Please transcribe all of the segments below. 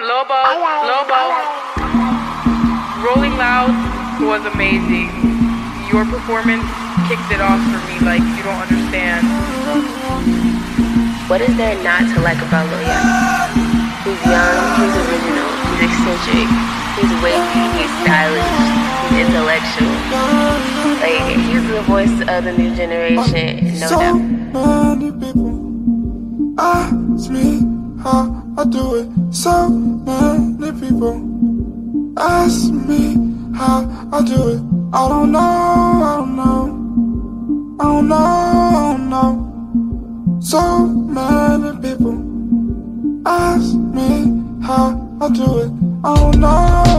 Lobo, Lobo. Rolling Loud was amazing. Your performance kicked it off for me like you don't understand. What is there not to like about Lil Yachty? He's young, he's original, he's eccentric, he's wavy, he's stylish, he's intellectual. Like, he's the voice of the new generation, no so doubt. many people ask me how I do it. So many people ask me how I do it. I don't know, I don't know, I don't know, I don't know. So many people ask me how I do it. I don't know,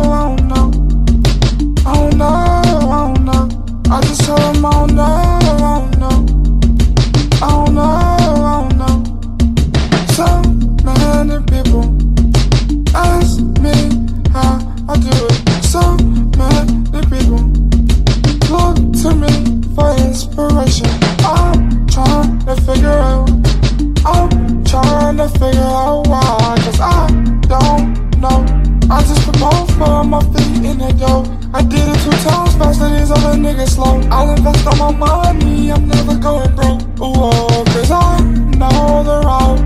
to figure out why. Cause I don't know. I just put both of my feet in the dough. I did it two times faster than these other niggas slow. I'll invest all my money, I'm never going broke. Ooh, cause I know the route.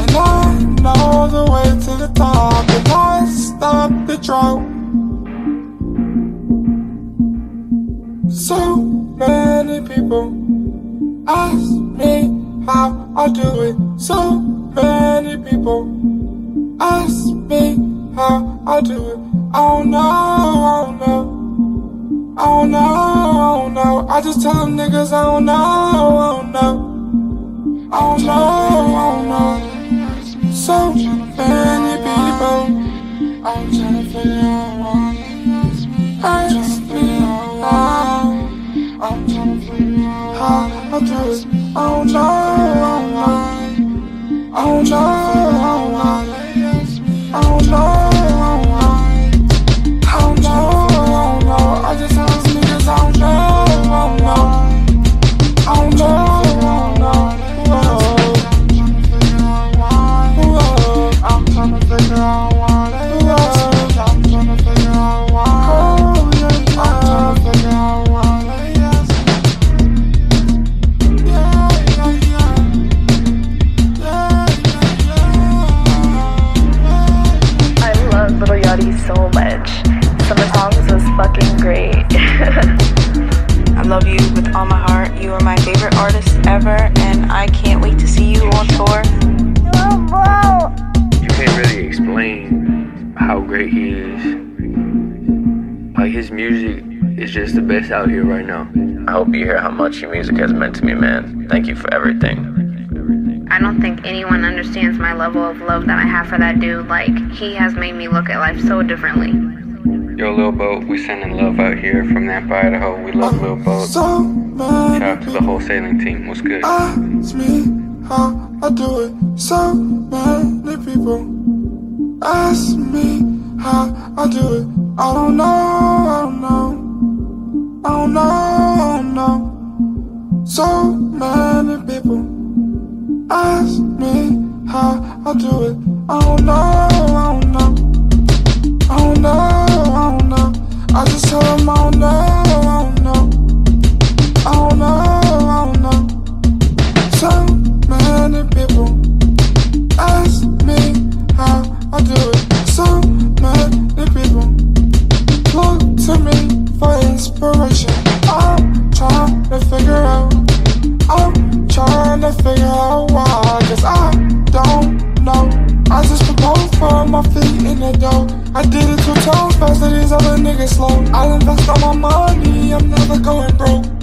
And I know the way to the top. And I stop the drought. So many people ask me how I do it. So many people ask me how I do it. I don't know, I don't know. I don't know, I don't know. I just tell them niggas I don't know, I don't know. I don't know, I don't know. So many people. I'm trying to figure out why. Ask me how. I'm trying to figure out how I do it. I don't know, fucking great. I love you with all my heart. You are my favorite artist ever, and I can't wait to see you on tour. you can't really explain how great he is. Like his music is just the best out here right now. I hope you hear how much your music has meant to me, man. Thank you for everything. I don't think anyone understands my level of love that I have for that dude. Like, he has made me look at life so differently. Yo, Lil Boat, we sending love out here from Nampa, Idaho. We love Lil Boat. So Shout out to the whole sailing team. What's good? ask me how I do it. So many people ask me how I do it. I don't know, I don't know. I don't know, I don't know. So many people ask me how I do it. I don't know, so many people look to me for inspiration. I'm trying to figure out. I'm trying to figure out why. Cause I don't know. I just proposed for my feet in the dough. I did it two times faster, than these other niggas slow. I invest all my money, I'm never going broke.